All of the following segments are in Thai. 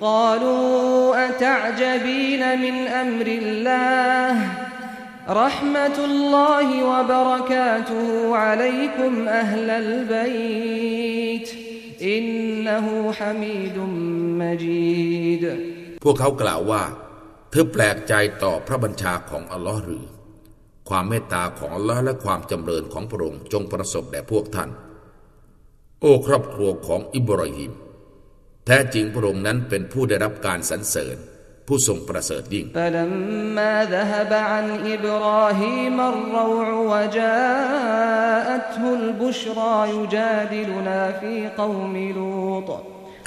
قالوا أتعجبين من أمر الله رحمة الله وبركاته عليكم أهل البيت إنه حميد مجيد พวกเขากล่าวว่า เธอแปลกใจต่อพระบัญชาของอัลลอฮ์หรือ ความเมตตาของอัลลอฮ์และความจำเริญของพระองค์จงประสบแด่พวกท่าน โอ้ครอบครัวของอิบราฮิมแ แท้จริงพระองค์นั้นเป็นผู้ได้รับการสรรเสริญ ผู้ทรงประเสริฐยิ่ง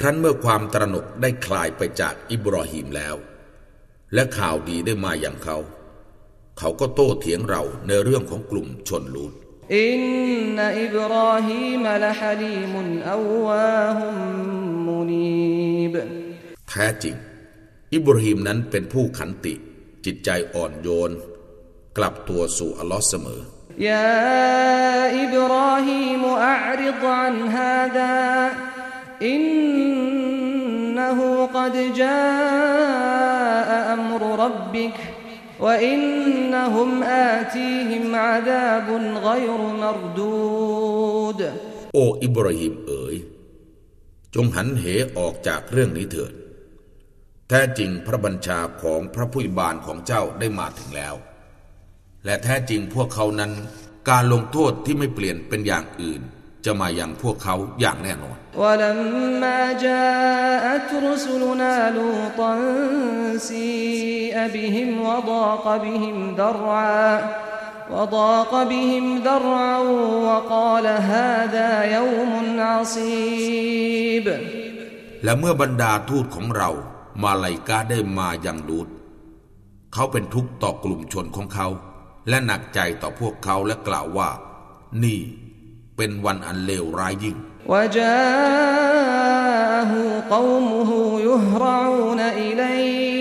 ครั้นเมื่อความตระหนกได้คลายไปจากอิบรอฮิมแล้ว และข่าวดีได้มาอย่างเขา เขาก็โต้เถียงเราในเรื่องของกลุ่มชนลูดإن إبراهيم لحليم أواه منيب แท้จริง อิบราฮิมนั้นเป็นผู้ขันติ จิตใจอ่อนโยน กลับตัวสู่อัลลอฮ์เสมอ يا إبراهيم أعرض عن هذا إنه قد جاء أمر ربك وإنهم آتيهم عذاب غير مردود โอ้อิบราฮิมเอ๋ย จงหันเหออกจากเรื่องนี้เถิด แท้จริงพระบัญชาของพระผู้บานของเจ้าได้มาถึงแล้ว และแท้จริงพวกเขานั้น การลงโทษที่ไม่เปลี่ยนเป็นอย่างอื่น จะมาอย่างพวกเขาอย่างแน่นอนและ وضاق بهم ذرعا وضاق بهم ذرعا وقال هذا يوم عصيب และเมื่อบรรดาทูตของเรามาไลกาได้มาอย่างลูดเขาเป็นทุกข์ต่อกลุ่มชนของเขา และหนักใจต่อพวกเขาและกล่าวว่า นี่เป็นวันอันเลวร้ายยิ่ง وجاءه قومه يهرعون إليه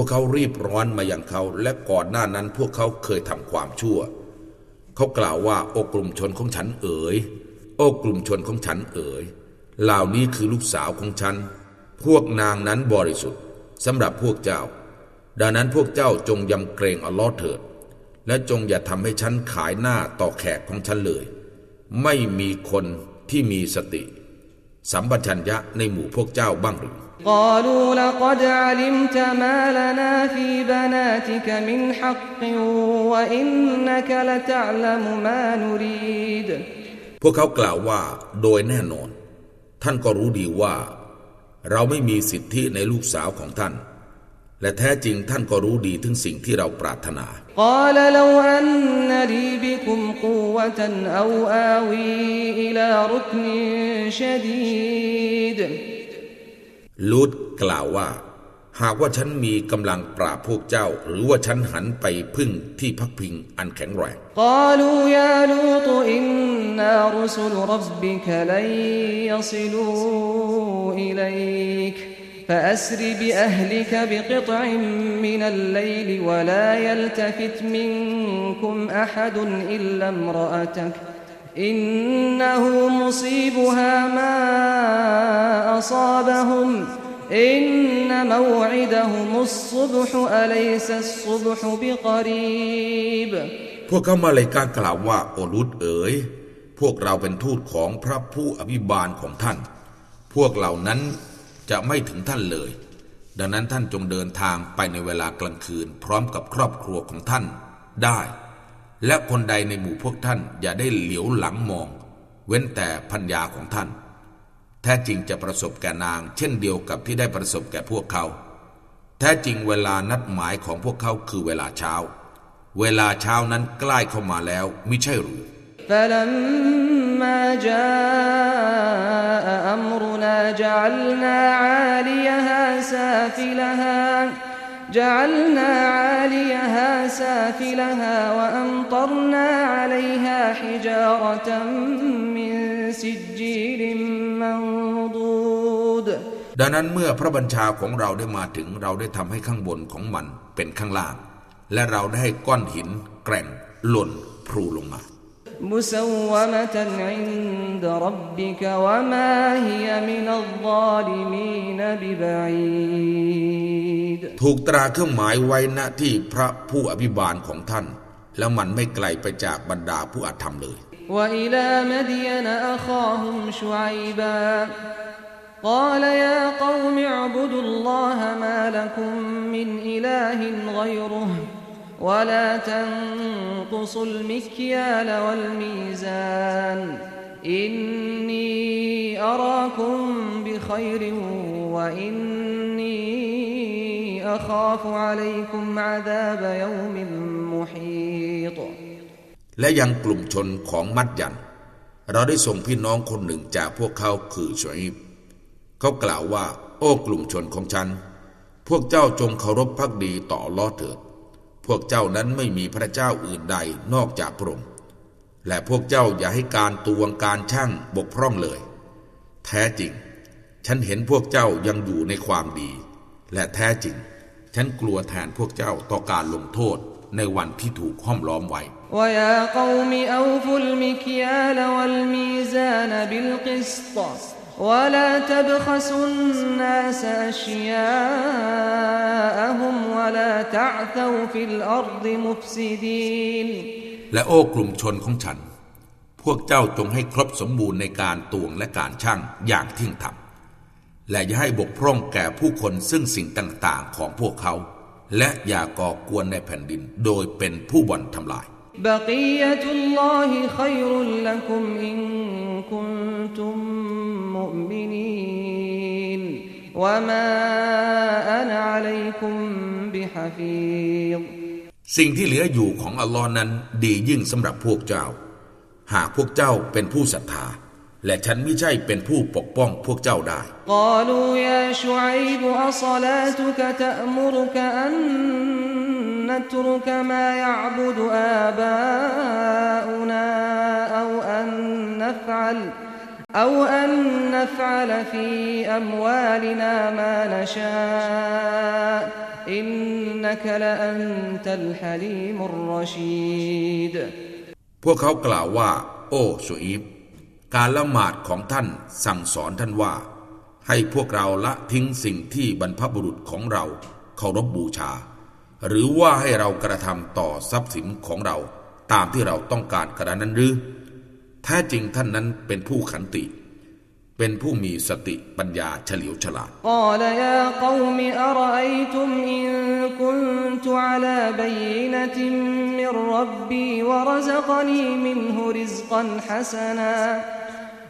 วกเขารีบร้อนมาอย่างเขา และก่อนหน้านั้นพวกเขาเคยทำความชั่ว เขากล่าวว่าโอกลุ่มชนของฉันเอ๋ย โอกลุ่มชนของฉันเอ๋ย เหล่านี้คือลูกสาวของฉัน พวกนางนั้นบริสุทธิ์สำหรับพวกเจ้า ดังนั้นพวกเจ้าจงยำเกรงอัลลอฮ์เถิด และจงอย่าทำให้ฉันขายหน้าต่อแขกของฉันเลย ไม่มีคนที่มีสติ สัมปชัญญะในหมู่พวกเจ้าบ้างหรือ قالوا لقد علمت ما لنا في بناتك من حق وإنك لتعلم ما نريد พวกเขากล่าวว่าโดยแน่นอน ท่านก็รู้ดีว่า เราไม่มีสิทธิในลูกสาวของท่าน และแท้จริงท่านก็รู้ดีถึงสิ่งที่เราปรารถนา قال لو أن لي بكم قوة أو آوي إلى ركن شديد ลูดกล่าวว่า หากว่าฉันมีกำลังปราบพวกเจ้า หรือว่าฉันหันไปพึ่งที่พักพิงอันแข็งแรง قالوا يا لوط إنا رسل ربك لن يصلوا إليك فأسر بأهلك بقطع من الليل ولا يلتفت منكم أحد إلا امرأتك อินนะฮูมุซีบุฮามาอซาบะฮุมอินนะมวอิดะฮุมุสซุบฮุอะลัยซัสซุบฮุบิกรีบพวกเขามาเลยกากล่าวว่าโอรุตเอ๋ยพวกเราเป็นทูตของพระผู้อภิบาลของท่าน พวกเหล่านั้นจะไม่ถึงท่านเลย ดังนั้นท่านจงเดินทางไปในเวลากลางคืน พร้อมกับครอบครัวของท่านได้ และคนใดในหมู่พวกท่านอย่าได้เหลียวหลังมอง เว้นแต่พัญญาของท่าน แท้จริงจะประสบแก่นาง เช่นเดียวกับที่ได้ประสบแก่พวกเขา แท้จริงเวลานัดหมายของพวกเขาคือเวลาเช้า เวลาเช้านั้นใกล้เข้ามาแล้วมิใช่หรือ فلما جاء أمرنا جعلنا عاليها سافلها جعلنا عاليها سافلها وأمطرنا عليها حجارة من سجيل منضود ดังนั้นเมื่อพระบัญชาของเราได้มาถึงเราได้ทำให้ข้างบนของมันเป็นข้างล่าง และเราได้ให้ก้อนหินแกร่งหล่นพลูลงมา مسومة عند ربك وما هي من الظالمين ببعيد ถูกตราเครื่องหมายไว้ณที่พระผู้อภิบาลของท่าน แล้วมันไม่ไกลไปจากบรรดาผู้อาธรรมเลย وإلى مدين أخاهم شعيبا قال يا قوم اعبدوا الله ما لكم من إله غيره ولا تنقصوا المكيال والميزان إني أراكم بخير وإني أخاف عليكم عذاب يوم محيط และยังกลุ่มชนของมัดยัน เราได้ส่งพี่น้องคนหนึ่งจากพวกเขาคือชอยบเขากล่าวว่า โอ้กลุ่มชนของฉัน พวกเจ้าจงเคารพพักดีต่อลอเถิด พวกเจ้านั้นไม่มีพระเจ้าอื่นใดนอกจากพระองค์และพวกเจ้าอย่าให้การตวงการช่างบกพร่องเลย แท้จริง ฉันเห็นพวกเจ้ายังอยู่ในความดี และแท้จริง ฉันกลัวแทนพวกเจ้าต่อการลงโทษในวันที่ถูกห้อมล้อมไว้ ويا قوم أوفوا المكيال والميزان بالقسط ولا تبخسوا الناس أشياءهم ولا تعثوا في الأرض مفسدين และโอ้กลุ่มชนของฉัน พวกเจ้าจงให้ครบสมบูรณ์ในการตวงและการช่างอย่างเที่ยงธรรม และอย่าให้บกพร่องแก่ผู้คนซึ่งสิ่งต่างๆของพวกเขา และอย่าก่อกวนในแผ่นดินโดยเป็นผู้บ่อนทำลาย بقية الله خير لكم إن كنتم مؤمنين وما أنا عليكم بحفيظ สิ่งที่เหลืออยู่ของอัลลอฮ์นั้นดียิ่งสำหรับพวกเจ้า หากพวกเจ้าเป็นผู้ศรัทธา และฉันไม่ใช่เป็นผู้ปกป้องพวกเจ้าได้ قالوا يا شعيب أصلاتك تأمرك أن نترك ما يعبد آباؤنا أو أن نفعل أو أن نفعل في أموالنا ما نشاء إنك لأنت الحليم الرشيد พวกเขากล่าวว่า โอ้สุอีบการละหมาดของท่านสั่งสอนท่านว่า ให้พวกเราละทิ้งสิ่งที่บรรพบุรุษของเราเคารพบบูชา หรือว่าให้เรากระทำต่อทรัพย์สินของเราตามที่เราต้องการกระนั้นหรือแท้จริงท่านนั้นเป็นผู้ขันติ เป็นผู้มีสติปัญญาเฉลียวฉลาดอมอะ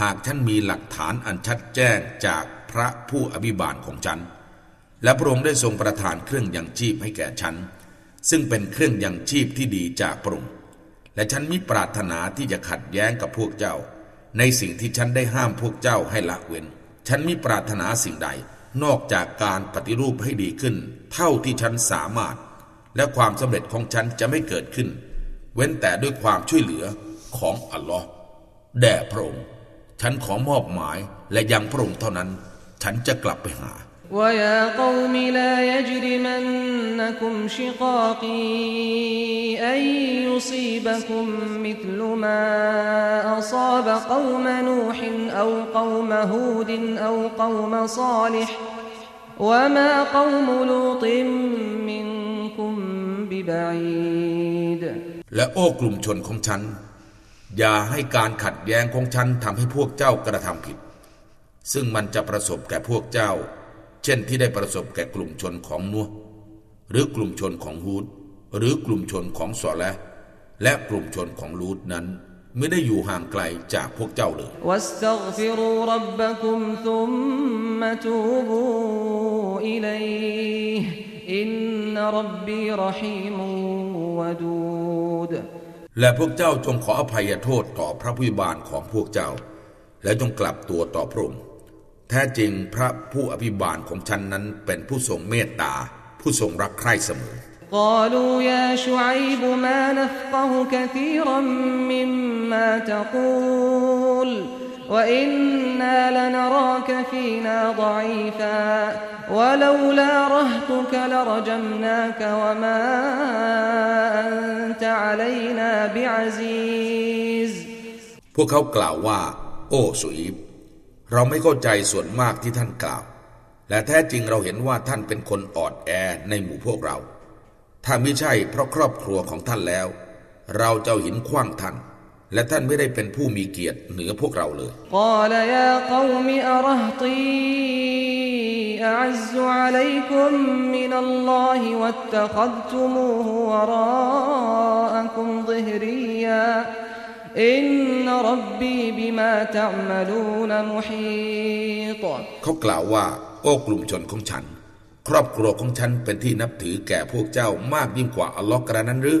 หากฉันมีหลักฐานอันชัดแจ้งจากพระผู้อภิบาลของฉัน และพระองค์ได้ทรงประทานเครื่องยังชีพให้แก่ฉัน ซึ่งเป็นเครื่องยังชีพที่ดีจากพระองค์ และฉันมิปรารถนาที่จะขัดแย้งกับพวกเจ้า ในสิ่งที่ฉันได้ห้ามพวกเจ้าให้ละเว้น ฉันมิปรารถนาสิ่งใด นอกจากการปฏิรูปให้ดีขึ้น เท่าที่ฉันสามารถ และความสำเร็จของฉันจะไม่เกิดขึ้น เว้นแต่ด้วยความช่วยเหลือของอัลลอฮ์แด่พระองค์ ฉันขอมอบหมายและยังพระองค์เท่านั้น ฉันจะกลับไปหา ويا قوم لا يجرمنكم شقاقي أن يصيبكم مثل ما أصاب قوم نوح أو قوم هود أو قوم صالح وما قوم لوط منكم ببعيد และโอ้กลุ่มชนของฉัน อย่าให้การขัดแย้งของฉันทำให้พวกเจ้ากระทำผิด ซึ่งมันจะประสบแก่พวกเจ้า เช่นที่ได้ประสบแก่กลุ่มชนของนัวหรือกลุ่มชนของฮูดหรือกลุ่มชนของสอและและกลุ่มชนของลูดนั้น ไม่ได้อยู่ห่างไกลจากพวกเจ้าเลยอินรบบีรหีมวดูด และพวกเจ้าจงขออภัยโทษต่อพระผู้บานของพวกเจ้า และจงกลับตัวต่อพระองค์แท้จริงพระผู้อภิบาลของฉันนั้นเป็นผู้ทรงเมตตา ผู้ทรงรักใคร่เสมอ قالوا يا شعيب ما نفقه كثيرا مما تقول وإنا لنراك فينا ضعيفا ولولا رهتك لرجمناك وما أنت علينا بعزيز พวกเขากล่าวว่า โอ้สุอีบเราไม่เข้าใจส่วนมากที่ท่านกล่าว และแท้จริงเราเห็นว่าท่านเป็นคนอ่อนแอในหมู่พวกเรา ถ้าไม่ใช่เพราะครอบครัวของท่านแล้ว เราจะหินขว้างท่าน และท่านไม่ได้เป็นผู้มีเกียรติเหนือพวกเราเลยกล่าวยาคอมอรหตีอัซอะลัยคุมมินัลลอฮิวัตตะคัดตุมูฮวะออัคุมซิฮรียาอินนรับบีบิมาะมลูนมุฮีเขากล่าวว่า โอ้กลุ่มชนของฉัน ครอบครัวของฉันเป็นที่นับถือแก่พวกเจ้ามากยิ่งกว่าอัลลอฮ์กระนั้นหรือ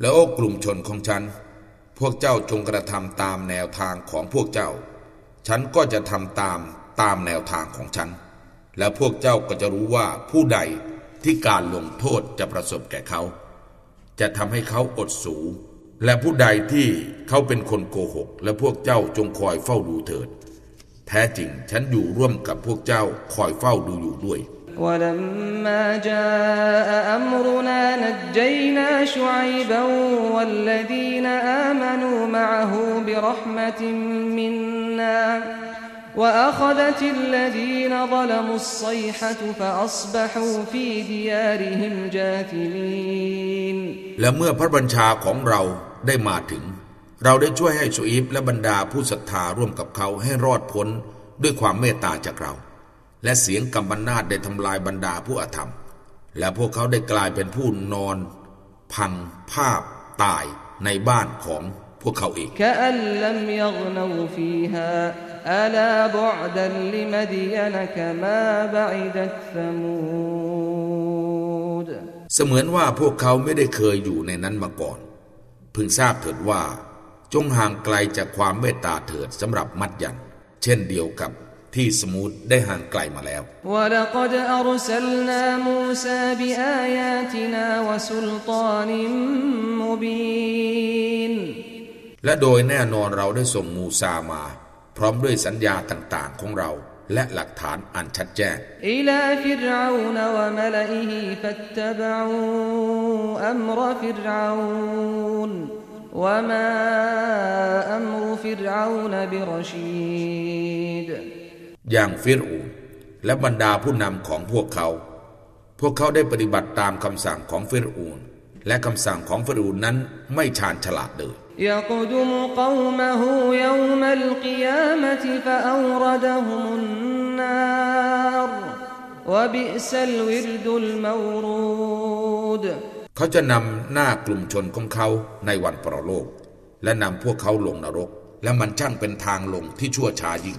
แล้วอ้กลุ่มชนของฉัน พวกเจ้าจงกระทำตามแนวทางของพวกเจ้า ฉันก็จะทำตามตามแนวทางของฉัน และพวกเจ้าก็จะรู้ว่าผู้ใดที่การลงโทษจะประสบแก่เขา จะทำให้เขาอดสู และผู้ใดที่เขาเป็นคนโกหก และพวกเจ้าจงคอยเฝ้าดูเถิด แท้จริงฉันอยู่ร่วมกับพวกเจ้าคอยเฝ้าดูอยู่ด้วย ولما جاء أمرنا نجينا شعيبا والذين آمنوا معه برحمة منا وأخذت الذين ظلموا الصيحة فأصبحوا في ديارهم جاثمين และเมื่อพระบัญชาของเราได้มาถึง เราได้ช่วยให้ชูอีฟและบรรดาผู้ศรัทธาร่วมกับเขาให้รอดพ้นด้วยความเมตตาจากเรา และเสียงกำปนาตได้ทำลายบรรดาผู้อธรรม และพวกเขาได้กลายเป็นผู้นอน พังภาพตายในบ้านของพวกเขาเองเสมือนว่าพวกเขาไม่ได้เคยอยู่ในนั้นมาก่อน พึงทราบเถิดว่า จงห่างไกลจากความเมตตาเถิดสำหรับมัดยัน เช่นเดียวกับ ที่สมูทได้ห่างไกลมาแล้ว ولقد أرسلنا موسى بآياتنا وسلطان مبين และโดยแน่นอนเราได้ส่งมูซามา พร้อมด้วยสัญญาต่างๆของเรา และหลักฐานอันชัดแจ้ง إلى فرعون وملئه فاتبعوا أمر فرعون وما أمر فرعون برشيد อย่างฟิรูและบรรดาผู้นำของพวกเขา พวกเขาได้ปฏิบัติตามคำสั่งของฟิรูนและคำสั่งของฟิรูนนั้นไม่ชาญฉลาดเลยเขาจะนำหน้ากลุ่มชนของเขาในวันปรโลก และนำพวกเขาลงนรก และมันช่างเป็นทางลงที่ชั่วช้ายิ่ง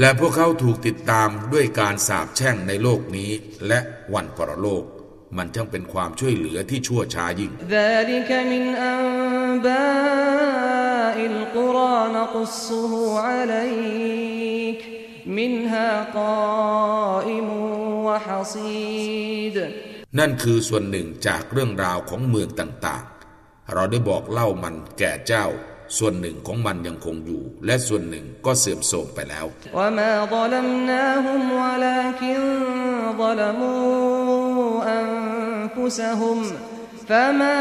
และพวกเขาถูกติดตามด้วยการสาบแช่งในโลกนี้ และวันปรโลก มันช่างเป็นความช่วยเหลือที่ชั่วช้ายิ่ง من أنباء القرى نقصه عليك منها قائم وحصيد นั่นคือส่วนหนึ่งจากเรื่องราวของเมืองต่างๆ เราได้บอกเล่ามันแก่เจ้า ส่วนหนึ่งของมันยังคงอยู่ และส่วนหนึ่งก็เสื่อมโทรมไปแล้ว وما ظلمناهم ولكن ظلموا أنفسهم فما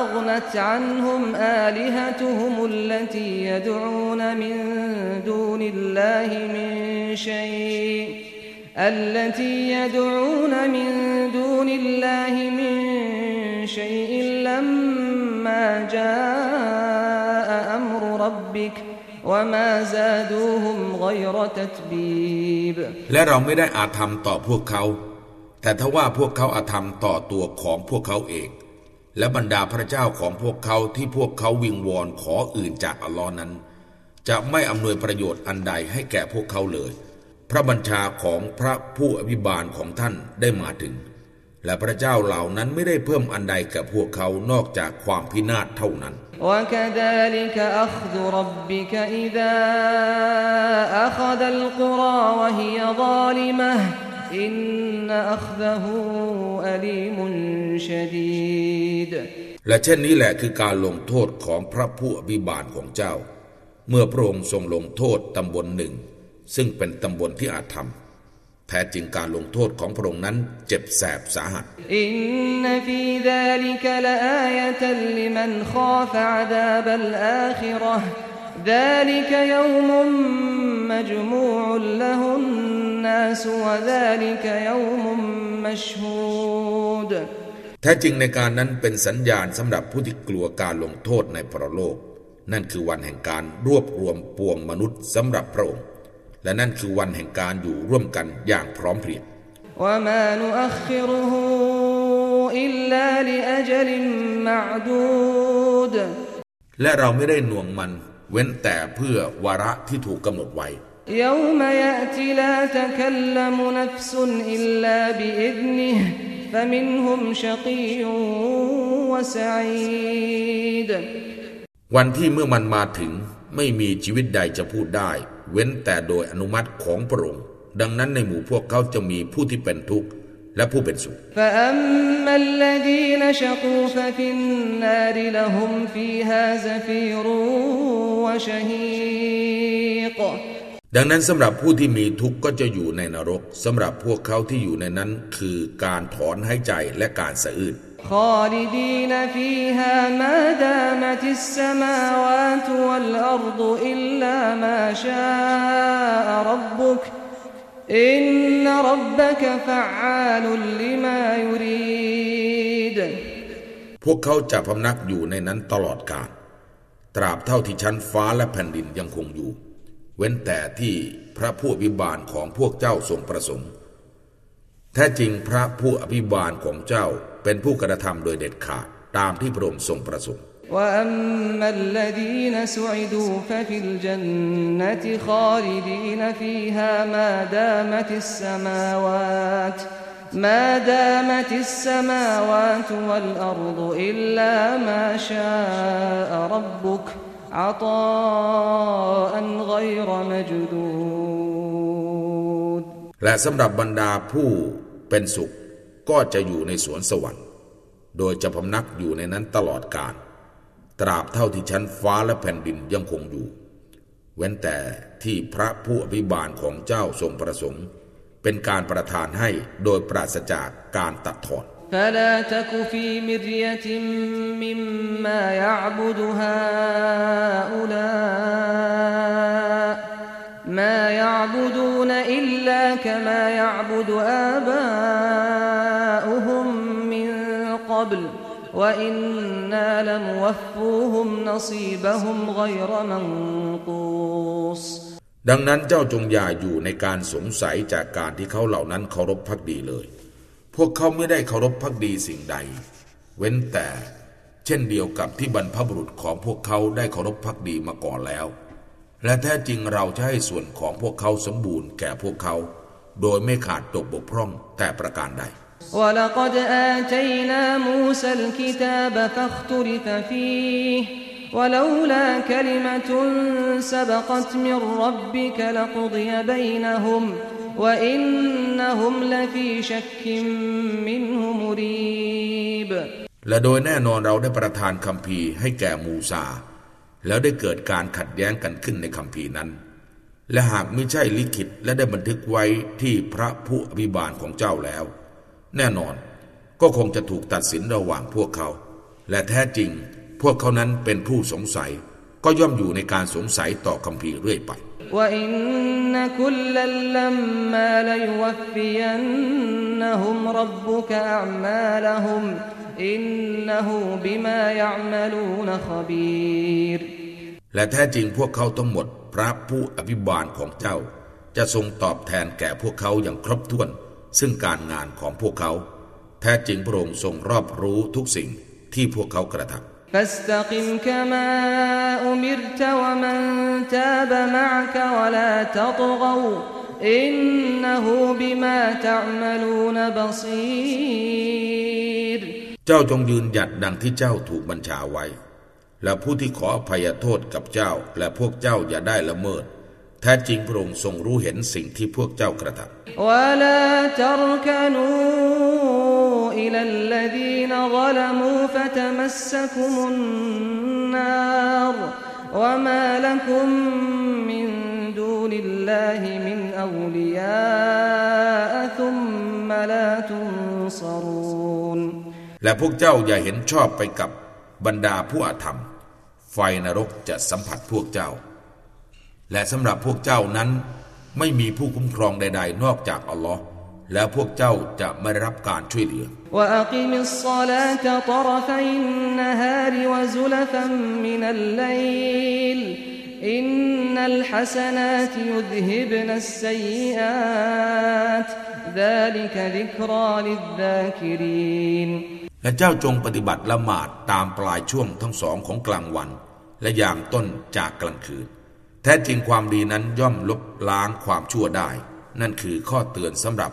أغنت عنهم آلهتهم التي يدعون من دون الله من شيء التي يدعون من دون الله من شيء لما جاء أمر ربك وما زادوهم غير تتبيب และเราไม่ได้อาธรรมต่อพวกเขา แต่ทว่าพวกเขาอาธรรมต่อตัวของพวกเขาเอง และบรรดาพระเจ้าของพวกเขาที่พวกเขาวิงวอนขออื่นจากอัลลอฮ์นั้น จะไม่อำนวยประโยชน์อันใดให้แก่พวกเขาเลย พระบัญชาของพระผู้อภิบาลของท่านได้มาถึง และพระเจ้าเหล่านั้นไม่ได้เพิ่มอันใดแก่พวกเขานอกจากความพินาศเท่านั้น وكذلك أخذ ربك إذا أخذ القرى وهي ظالمة إن أخذه أليم شديد และเช่นนี้แหละคือการลงโทษของพระผู้อภิบาลของเจ้า เมื่อพระองค์ทรงลงโทษตำบลหนึ่ง ซึ่งเป็นตำบลที่อาธรรม แท้จริงการลงโทษของพระองค์นั้นเจ็บแสบสาหัส إن في ذلك لآية لمن خاف عذاب الآخرة ذلك يوم مجموع له الناس وذلك يوم مشهود แท้จริงในการนั้นเป็นสัญญาณสำหรับผู้ที่กลัวการลงโทษในปรโลก นั่นคือวันแห่งการรวบรวมปวงมนุษย์สำหรับพระองค์ และนั่นคือวันแห่งการอยู่ร่วมกันอย่างพร้อมเพรียง وما نؤخره إلا لأجل معدود และเราไม่ได้หน่วงมัน เว้นแต่เพื่อวาระที่ถูกกำหนดไว้ يوم يأتي لا تكلم نفس إلا بإذنه فمنهم شقي وسعيد วันที่เมื่อมันมาถึงไม่มีชีวิตใดจะพูดได้ เว้นแต่โดยอนุมัติของพระองค์ดังนั้นในหมู่พวกเขาจะมีผู้ที่เป็นทุกข์และผู้เป็นสุข فأما الذين ดังนั้นสำหรับผู้ที่มีทุกข์ก็จะอยู่ในนรกสำหรับพวกเขาที่อยู่ในนั้นคือการถอนหายใจและการสะอื้นพวกเขาจะพำนักอยู่ในนั้นตลอดกาลตราบเท่าที่ชั้นฟ้าและแผ่นดินยังคงอยู่ เว้นแต่ที่พระผู้อภิบาลของพวกเจ้าทรงประสงค์ แท้จริงพระผู้อภิบาลของเจ้าเป็นผู้กระทำโดยเด็ดขาดตามที่พระองค์ทรงประสงค์ وأما الذين سعدوا ففي الجنة خالدين فيها ما دامت السماوات ما دامت السماوات والأرض إلا ما شاء ربك عطاء غير مجدود และสำหรับบรรดาผู้เป็นสุขก็จะอยู่ในสวนสวรรค์ โดยจะพำนักอยู่ในนั้นตลอดกาลตราบเท่าที่ชั้นฟ้าและแผ่นดินยังคงอยู่ เว้นแต่ที่พระผู้อภิบาลของเจ้าทรงประสงค์ เป็นการประทานให้โดยปราศจากการตัดถอน فلا تك في مرية مما يعبد هؤلاء ما يعبدون إلا كما يعبد آباؤهم من قبل وإنا لموفوهم نصيبهم غير منقوص ดังนั้นเจ้าจงอย่าอยู่ในการสงสัยจากการที่เขาเหล่านั้นเคารพพักดีเลย พวกเขาไม่ได้เคารพพักดีสิ่งใด เว้นแต่ เช่นเดียวกับที่บรรพบุรุษของพวกเขาได้เคารพพักดีมาก่อนแล้ว และแท้จริงเราจะให้ส่วนของพวกเขาสมบูรณ์แก่พวกเขา โดยไม่ขาดตกบกพร่องแต่ประการใด ولقد آتينا موسى الكتاب فاختلف فيه ولولا كلمة سبقت من ربك لقضي بينهم وإنهم لفي شك منه مريب และโดยแน่นอนเราได้ประทานคำพีร์ให้แก่มูซา แล้วได้เกิดการขัดแย้งกันขึ้นในคำพีนั้น และหากไม่ใช่ลิขิตและได้บันทึกไว้ที่พระผู้อภิบาลของเจ้าแล้ว แน่นอนก็คงจะถูกตัดสินระหว่างพวกเขา และแท้จริงพวกเขานั้นเป็นผู้สงสัย ก็ย่อมอยู่ในการสงสัยต่อคำพีเรื่อยไป وإن كلا لما ليوفينهم ربك أعمالهم إنه بما يعملون خبير และแท้จริงพวกเขาทั้งหมดพระผู้อภิบาลของเจ้า จะทรงตอบแทนแก่พวกเขาอย่างครบถ้วน ซึ่งการงานของพวกเขา แท้จริงพระองค์ทรงรอบรู้ทุกสิ่งที่พวกเขากระทำ فاستقم كما أمرت ومن تاب معك ولا تطغوا إنه بما تعملون بصير เจ้าจงยืนหยัดดังที่เจ้าถูกบัญชาไว้ และผู้ที่ขออภัยโทษกับเจ้า และพวกเจ้าอย่าได้ละเมิด แท้จริงพระองค์ทรงรู้เห็นสิ่งที่พวกเจ้ากระทำ ولا تركنوا إلى الذين ظلموا فتمسكم النار وما لكم من دون الله من أولياء ثم لا تنصرون และพวกเจ้าอย่าเห็นชอบไปกับบรรดาผู้อาธรรม ไฟนรกจะสัมผัสพวกเจ้า และสำหรับพวกเจ้านั้นไม่มีผู้คุ้มครองใดๆ นอกจากอัลลอฮ์ แล้วพวกเจ้าจะไม่รับการช่วยเหลือ อินนัลฮัสนาตยุดฮิบนัสซัยอาต ذلك ذكرى للذاكرين และเจ้าจงปฏิบัติละหมาดตามปลายช่วงทั้งสองของกลางวัน และยามต้นจากกลางคืน แท้จริงความดีนั้นย่อมลบล้างความชั่วได้ นั่นคือข้อเตือนสำหรับ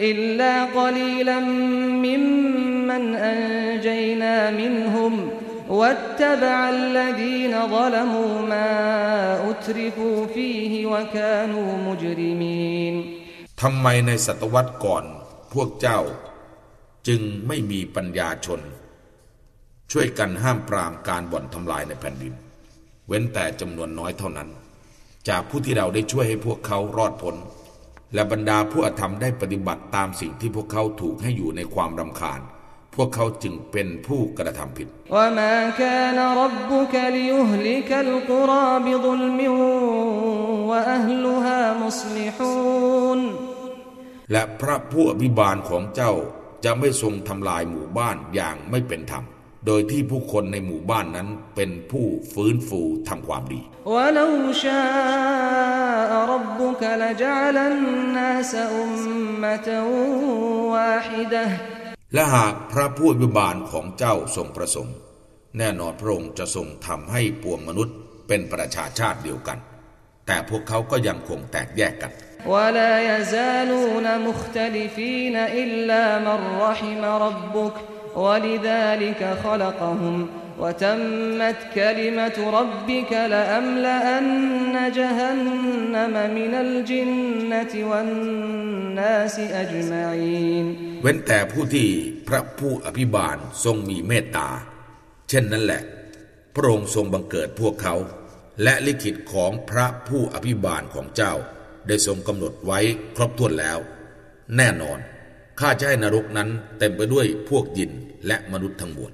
إلا قليلا ممن أنجينا منهم واتبع الذين ظلموا ما أترفوا فيه وكانوا مجرمين ทำไมในศตวรรษก่อนพวกเจ้าจึงไม่มีปัญญาชน ช่วยกันห้ามปรามการบ่อนทำลายในแผ่นดิน เว้นแต่จำนวนน้อยเท่านั้น จากผู้ที่เราได้ช่วยให้พวกเขารอดพ้น และบรรดาผู้อธรรมได้ปฏิบัติตามสิ่งที่พวกเขาถูกให้อยู่ในความรำคาญ พวกเขาจึงเป็นผู้กระทำผิดและพระผู้อภิบาลของเจ้าจะไม่ทรงทำลายหมู่บ้านอย่างไม่เป็นธรรม โดยที่ผู้คนในหมู่บ้านนั้นเป็นผู้ฟื้นฟูทำความดี และหากพระผู้อภิบาลของเจ้าทรงประสงค์ แน่นอนพระองค์จะทรงทำให้ปวงมนุษย์เป็นประชาชาติเดียวกัน แต่พวกเขาก็ยังคงแตกแยกกัน ولا يزالون مختلفين إلا من رحم ربك ولذلك خلقهم وتمت كلمة ربك لأملأن جهنم من الجنة والناس أجمعين เว้นแต่ผู้ที่พระผู้อภิบาลทรงมีเมตตา เช่นนั้นแหละ พระองค์ทรงบังเกิดพวกเขา และลิขิตของพระผู้อภิบาลของเจ้าได้ทรงกำหนดไว้ครบถ้วนแล้ว แน่นอน ข้าจะให้นรกนั้นเต็มไปด้วยพวกยินและมนุษย์ทั้งมวล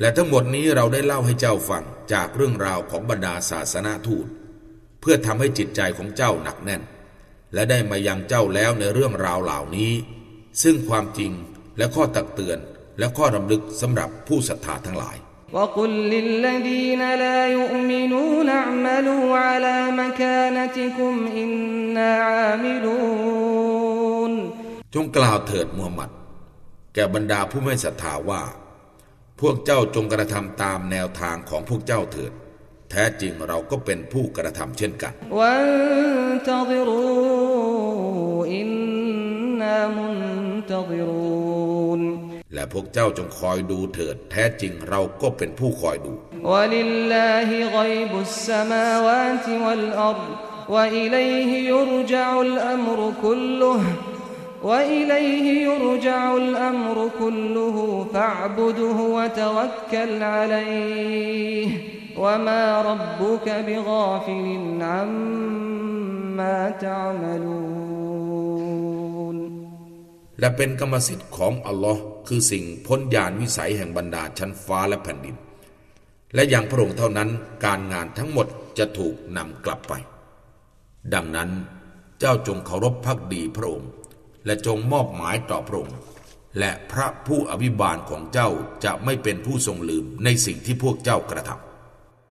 และทั้งหมดนี้เราได้เล่าให้เจ้าฟังจากเรื่องราวของบรรดาศาสนาทูต เพื่อทำให้จิตใจของเจ้าหนักแน่น และได้มายังเจ้าแล้วในเรื่องราวเหล่านี้ ซึ่งความจริงและข้อตักเตือนและข้อรำลึกสำหรับผู้ศรัทธาทั้งหลาย وقل للذين لا يؤمنون اعملوا على مكانتكم إنا عاملون จงกล่าวเถิดมูฮัมหมัด แก่บรรดาผู้ไม่ศรัทธาว่า พวกเจ้าจงกระทำตามแนวทางของพวกเจ้าเถิด แท้จริงเราก็เป็นผู้กระทำเช่นกัน وانتظروا إنا منتظرون และพวกเจ้าจงคอยดูเถิด แท้จริงเราก็เป็นผู้คอยดู ولله غيب السماوات والأرض وإليه يرجع الأمر كله وإليه يرجع الأمر كله فاعبده وتوكل عليه وما ربك بغافل عما تعملون และเป็นกรรมสิทธิ์ของอัลลอฮ์คือสิ่งพ้นญาณวิสัยแห่งบรรดาชั้นฟ้าและแผ่นดิน และอย่างพระองค์เท่านั้นการงานทั้งหมดจะถูกนำกลับไป ดังนั้นเจ้าจงเคารพพักดีพระองค์ และจงมอบหมายต่อพระองค์ และพระผู้อภิบาลของเจ้าจะไม่เป็นผู้ทรงลืมในสิ่งที่พวกเจ้ากระทำ